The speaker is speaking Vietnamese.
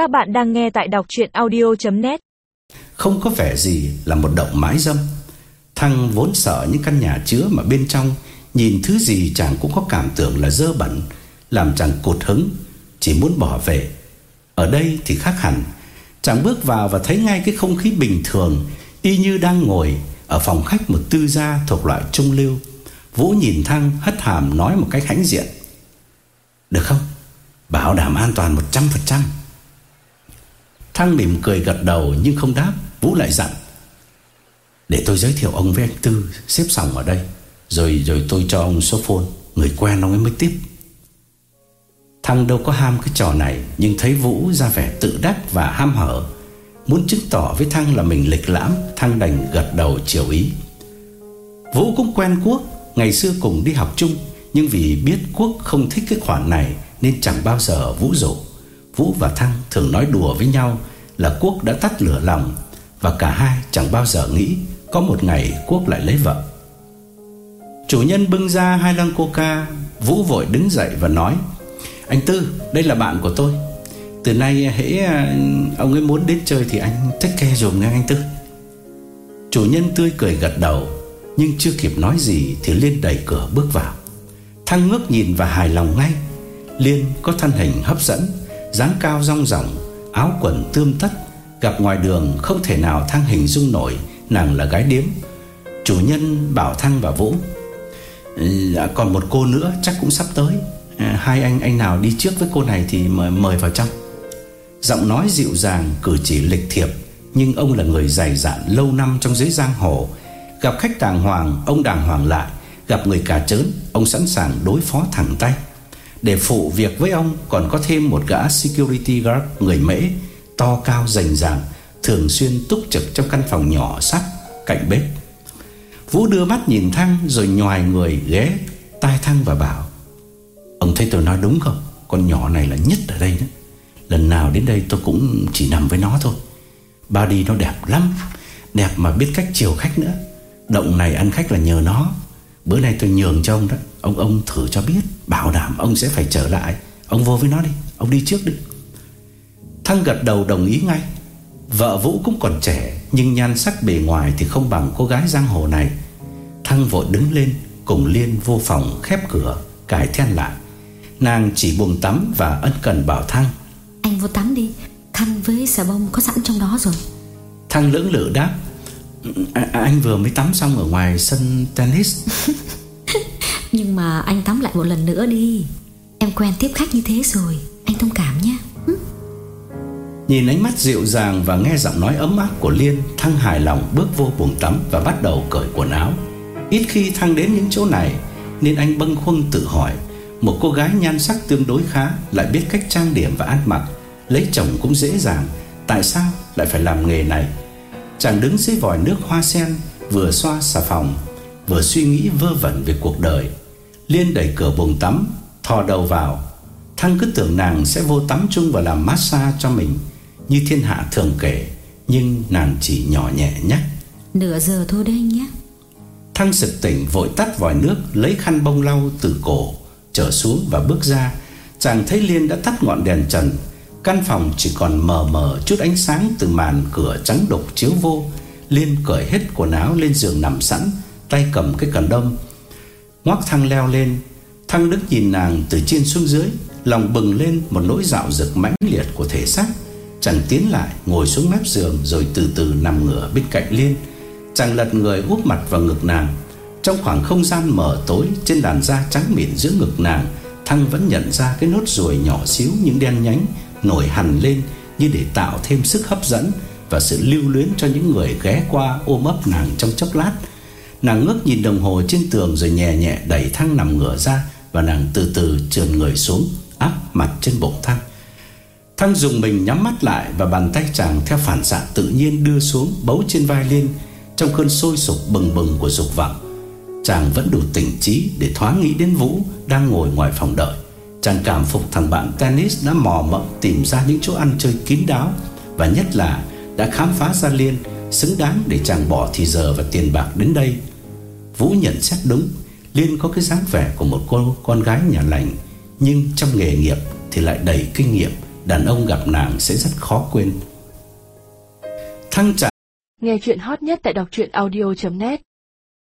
Các bạn đang nghe tại đọc chuyện audio.net Không có vẻ gì là một động mái dâm. Thăng vốn sợ những căn nhà chứa mà bên trong, Nhìn thứ gì chàng cũng có cảm tưởng là dơ bẩn, Làm chàng cột hứng, Chỉ muốn bỏ về. Ở đây thì khác hẳn. Chàng bước vào và thấy ngay cái không khí bình thường, Y như đang ngồi Ở phòng khách một tư gia thuộc loại trung lưu. Vũ nhìn Thăng hất hàm nói một cách hãnh diện. Được không? Bảo đảm an toàn 100% Thăng mỉm cười gật đầu nhưng không đáp. Vũ lại dặn, Để tôi giới thiệu ông với anh Tư, Xếp xong ở đây, Rồi rồi tôi cho ông số phone. Người quen ông ấy mới tiếp. Thăng đâu có ham cái trò này, Nhưng thấy Vũ ra vẻ tự đắc và ham hở. Muốn chứng tỏ với Thăng là mình lịch lãm Thăng đành gật đầu chiều ý. Vũ cũng quen Quốc, Ngày xưa cùng đi học chung, Nhưng vì biết Quốc không thích cái khoản này Nên chẳng bao giờ Vũ rủ. Vũ và Thăng thường nói đùa với nhau là Quốc đã tắt lửa lòng, Và cả hai chẳng bao giờ nghĩ Có một ngày Quốc lại lấy vợ. Chủ nhân bưng ra hai lon coca Vũ vội đứng dậy và nói, Anh Tư, đây là bạn của tôi. Từ nay hễ ờ, ông ấy muốn đến chơi Thì anh take care dùm nghe anh Tư. Chủ nhân tươi cười gật đầu, Nhưng chưa kịp nói gì Thì Liên đẩy cửa bước vào. Thăng ngước nhìn và hài lòng ngay, Liên có thân hình hấp dẫn, dáng cao rong ròng Áo quần tươm tất Gặp ngoài đường không thể nào Thăng hình dung nổi Nàng là gái điếm. Chủ nhân bảo Thăng và Vũ à, Còn một cô nữa chắc cũng sắp tới. À, hai anh anh nào đi trước với cô này Thì mời, mời vào trong. Giọng nói dịu dàng cử chỉ lịch thiệp Nhưng ông là người dày dạn lâu năm trong giới giang hồ. Gặp khách đàng hoàng Ông đàng hoàng lại Gặp người cả trớn Ông sẵn sàng đối phó thẳng tay. Để phụ việc với ông Còn có thêm một gã security guard Người mễ, To cao rành ràng, Thường xuyên túc trực trong căn phòng nhỏ sắt Cạnh bếp. Vũ đưa mắt nhìn Thăng Rồi nhòi người ghé tai Thăng và bảo, Ông thấy tôi nói đúng không? Con nhỏ này là nhất ở đây đó. Lần nào đến đây tôi cũng chỉ nằm với nó thôi. Body nó đẹp lắm, Đẹp mà biết cách chiều khách nữa. Động này ăn khách là nhờ nó. Bữa nay tôi nhường cho ông đó. Ông ông thử cho biết Bảo đảm ông sẽ phải trở lại. Ông vô với nó đi. Ông đi trước đi. Thăng gật đầu đồng ý ngay. Vợ Vũ cũng còn trẻ Nhưng nhan sắc bề ngoài thì không bằng cô gái giang hồ này. Thăng vội đứng lên Cùng Liên vô phòng khép cửa Cài then lại. Nàng chỉ buông tắm và ân cần bảo Thăng. Anh vô tắm đi. Khăn với xà bông có sẵn trong đó rồi. Thăng lưỡng lự đáp à, Anh vừa mới tắm xong ở ngoài sân tennis. Nhưng mà anh tắm lại một lần nữa đi. Em quen tiếp khách như thế rồi Anh thông cảm nhé. Nhìn ánh mắt dịu dàng và nghe giọng nói ấm áp của Liên Thăng hài lòng bước vô buồng tắm và bắt đầu cởi quần áo. Ít khi Thăng đến những chỗ này Nên anh bâng khuâng tự hỏi. Một cô gái nhan sắc tương đối khá Lại biết cách trang điểm và ăn mặc. Lấy chồng cũng dễ dàng Tại sao lại phải làm nghề này Chàng đứng dưới vòi nước hoa sen Vừa xoa xà phòng Vừa suy nghĩ vơ vẩn về cuộc đời. Liên đẩy cửa buồng tắm Thò đầu vào. Thăng cứ tưởng nàng sẽ vô tắm chung và làm massage cho mình Như thiên hạ thường kể Nhưng nàng chỉ nhỏ nhẹ nhắc. Nửa giờ thôi đấy anh nhé. Thăng sực tỉnh vội tắt vòi nước Lấy khăn bông lau từ cổ Trở xuống và bước ra. Chàng thấy Liên đã tắt ngọn đèn trần Căn phòng chỉ còn mờ mờ chút ánh sáng Từ màn cửa trắng đục chiếu vô, Liên cởi hết quần áo lên giường nằm sẵn, Tay cầm cái cần đông Ngoác Thăng leo lên, Thăng đứng nhìn nàng từ trên xuống dưới, Lòng bừng lên một nỗi dạo dực mãnh liệt của thể xác. Chàng tiến lại, ngồi xuống mép giường Rồi từ từ nằm ngửa bên cạnh Liên. Chàng lật người úp mặt vào ngực nàng. Trong khoảng không gian mờ tối Trên làn da trắng mịn giữa ngực nàng, Thăng vẫn nhận ra cái nốt ruồi nhỏ xíu Nhưng đen nhánh nổi hằn lên Như để tạo thêm sức hấp dẫn Và sự lưu luyến cho những người ghé qua ôm ấp nàng trong chốc lát. Nàng ngước nhìn đồng hồ trên tường Rồi nhẹ nhẹ đẩy thang nằm ngửa ra Và nàng từ từ trườn người xuống, Áp mặt trên bụng thang. Thăng dùng mình nhắm mắt lại Và bàn tay chàng theo phản xạ tự nhiên đưa xuống, Bấu trên vai Liên, Trong cơn sôi sục bừng bừng của dục vọng. Chàng vẫn đủ tỉnh trí Để thoáng nghĩ đến Vũ Đang ngồi ngoài phòng đợi. Chàng cảm phục thằng bạn tennis đã mò mẫm Tìm ra những chỗ ăn chơi kín đáo Và nhất là đã khám phá ra Liên Xứng đáng để chàng bỏ thì giờ và tiền bạc đến đây. Vũ nhận xét đúng, Liên có cái dáng vẻ của một cô, con gái nhà lành, Nhưng trong nghề nghiệp thì lại đầy kinh nghiệm, Đàn ông gặp nàng sẽ rất khó quên. Thăng trả Nghe chuyện hot nhất tại đọc audio.net